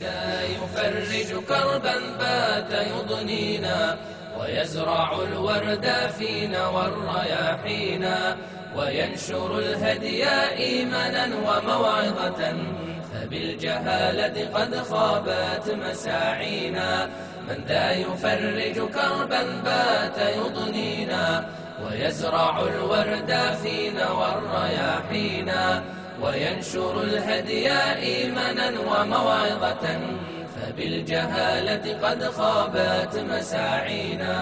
لا يفرج كربا بات يضنينا ويزرع الورد فينا والرياحينا وينشر الهدي إيمانا وموعظة فبالجهالة قد خابت مساعينا من ذا يفرج كربا بات يضنينا ويزرع الورد فينا والرياحينا وينشر الهدي إيمانا وموعظة فبالجهالة قد خابت مساعينا.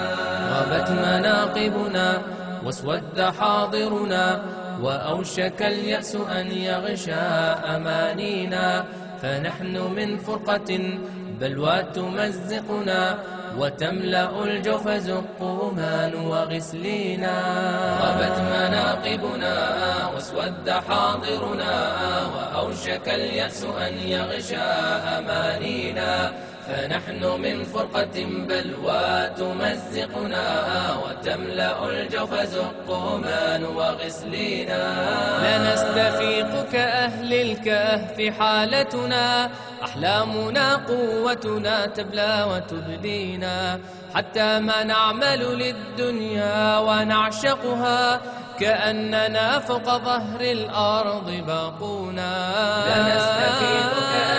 غابت مناقبنا واسود حاضرنا وأوشك اليأس أن يغشى أمانينا. فنحن من فرقة بلوى تمزقنا وتملأ الجوف زقومان وغسلينا. غابت مناقبنا واسود حاضرنا وأوشك اليأس أن يغشى أمانينا. فنحن من فرقة بلوى تمزقنا وتملأ الجوف زقومان وغسلينا. لنستفيق كأهل الكهف حالتنا أحلامنا قوتنا تبلى وتبدينا. حتى ما نعمل للدنيا ونعشقها كأننا فوق ظهر الأرض باقونا. لنستفيق كأهل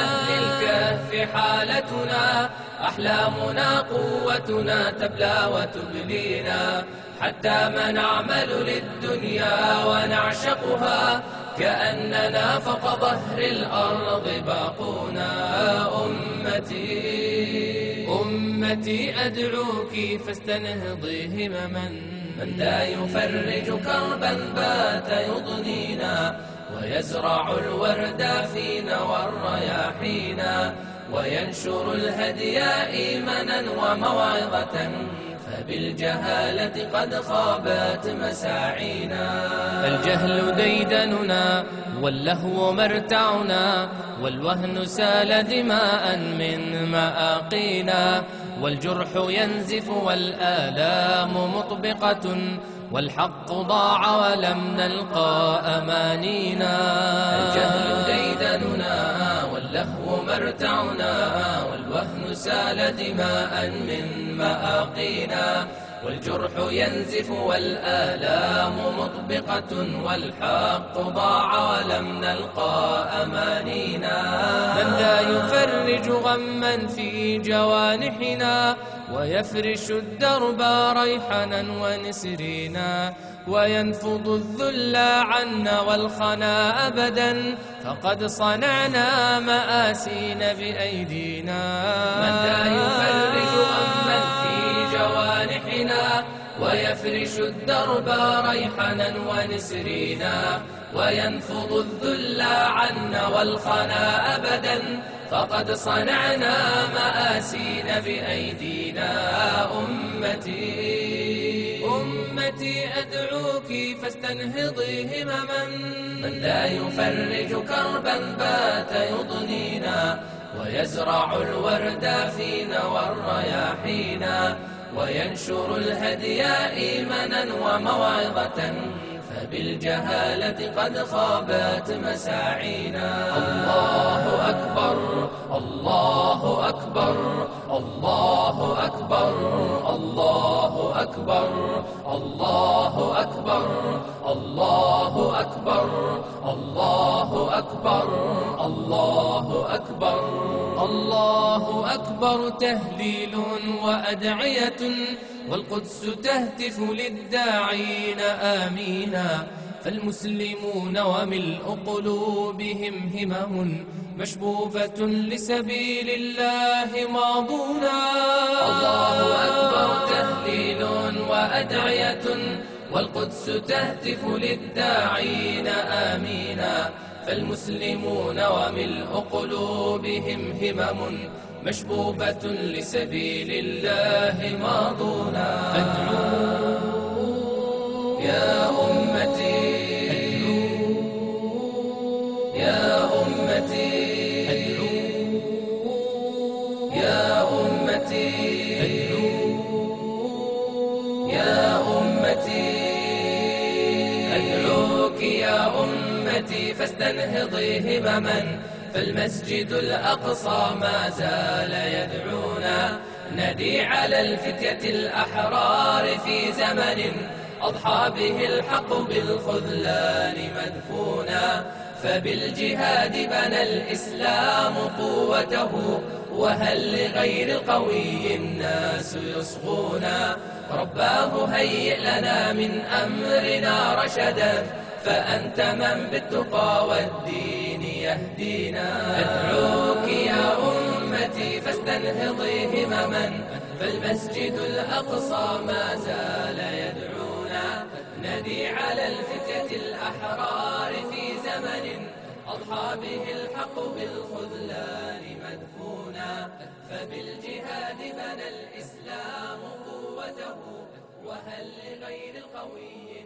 الكهف حالتنا أحلامنا قوتنا تبلى وتبلينا حتى ما نعمل للدنيا ونعشقها كأننا فوق ظهر الأرض باقونا. أمتي أمتي أدعوك فاستنهضي همما. من لا يفرج كربا بات يضنينا ويزرع الورد فينا والرياحينا. وينشر الهدي إيمانا وموعظة فبالجهالة قد خابت مساعينا. الجهل ديدننا واللهو مرتعنا والوهن سال دماء من مآقينا. والجرح ينزف والآلام مطبقة والحق ضاع ولم نلقى أمانينا. واللهو مرتعنا والوهن سال دماء من مآقينا والجرح ينزف والآلام مطبقة والحق ضاع ولم نلقى أمانينا. من لا يفرج غما في جوانحنا ويفرش الدرب ريحنا ونسرينا وينفض الذل عنا والخنا أبدا. فقد صنعنا مآسين بأيدينا. من لا يفرج ويفرش الدرب ريحنا ونسرينا وينفض الذل عنا والخنا أبدا. فقد صنعنا مآسين بأيدينا. أمتي أمتي أدعوك فاستنهضي همما. من لا يفرج كربا بات يضنينا. ويزرع الورد فينا والرياحينا. وينشر الهدي إيمانا وموعظة فبالجهالة قد خابت مساعينا. الله أكبر الله أكبر الله أكبر الله أكبر الله أكبر الله أكبر الله أكبر الله أكبر. الله أكبر تهليل وأدعية والقدس تهتف للداعين آمينا فالمسلمون وملء قلوبهم همم مشبوبة لسبيل الله ماضونا. الله أكبر تهليل وأدعية والقدس تهتف للداعين آمينا فالمسلمون وملء قلوبهم همم مشبوبة لسبيل الله ماضونا أدعو يا أمتي. يا أمتي. يا أمتي. يا أمتي. أدعوك يا أمتي. فاستنهضي همما فالمسجد الأقصى ما زال يدعونا. ندي على الفتية الأحرار في زمن أضحى به الحق بالخذلان مدفونا. فبالجهاد بنى الإسلام قوته وهل لغير القوي الناس يصغونا؟ رباه هيئ لنا من أمرنا رشدا فأنت من بالتقى والدين يهدينا. أدعوك يا أمتي فاستنهضي همما فالمسجد الأقصى ما زال يدعونا. ندي على الفتية الأحرار في زمن أضحى به الحق بالخذلان مدفونا. فبالجهاد بنى الإسلام قوته وهل لغير القوي